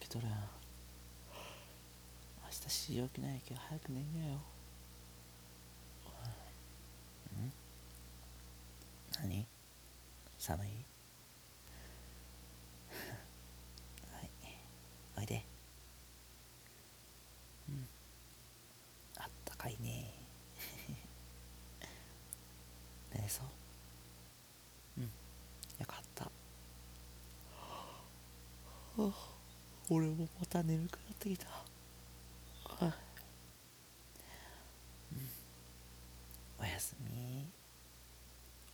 れとるやん明日しよ起きないけど早く寝んなよ。うん？何？寒い？はい。おいで。うん。あったかいね。寝れそう？うん。よかった。あ俺もまた眠くなってきた。うん。おやすみ。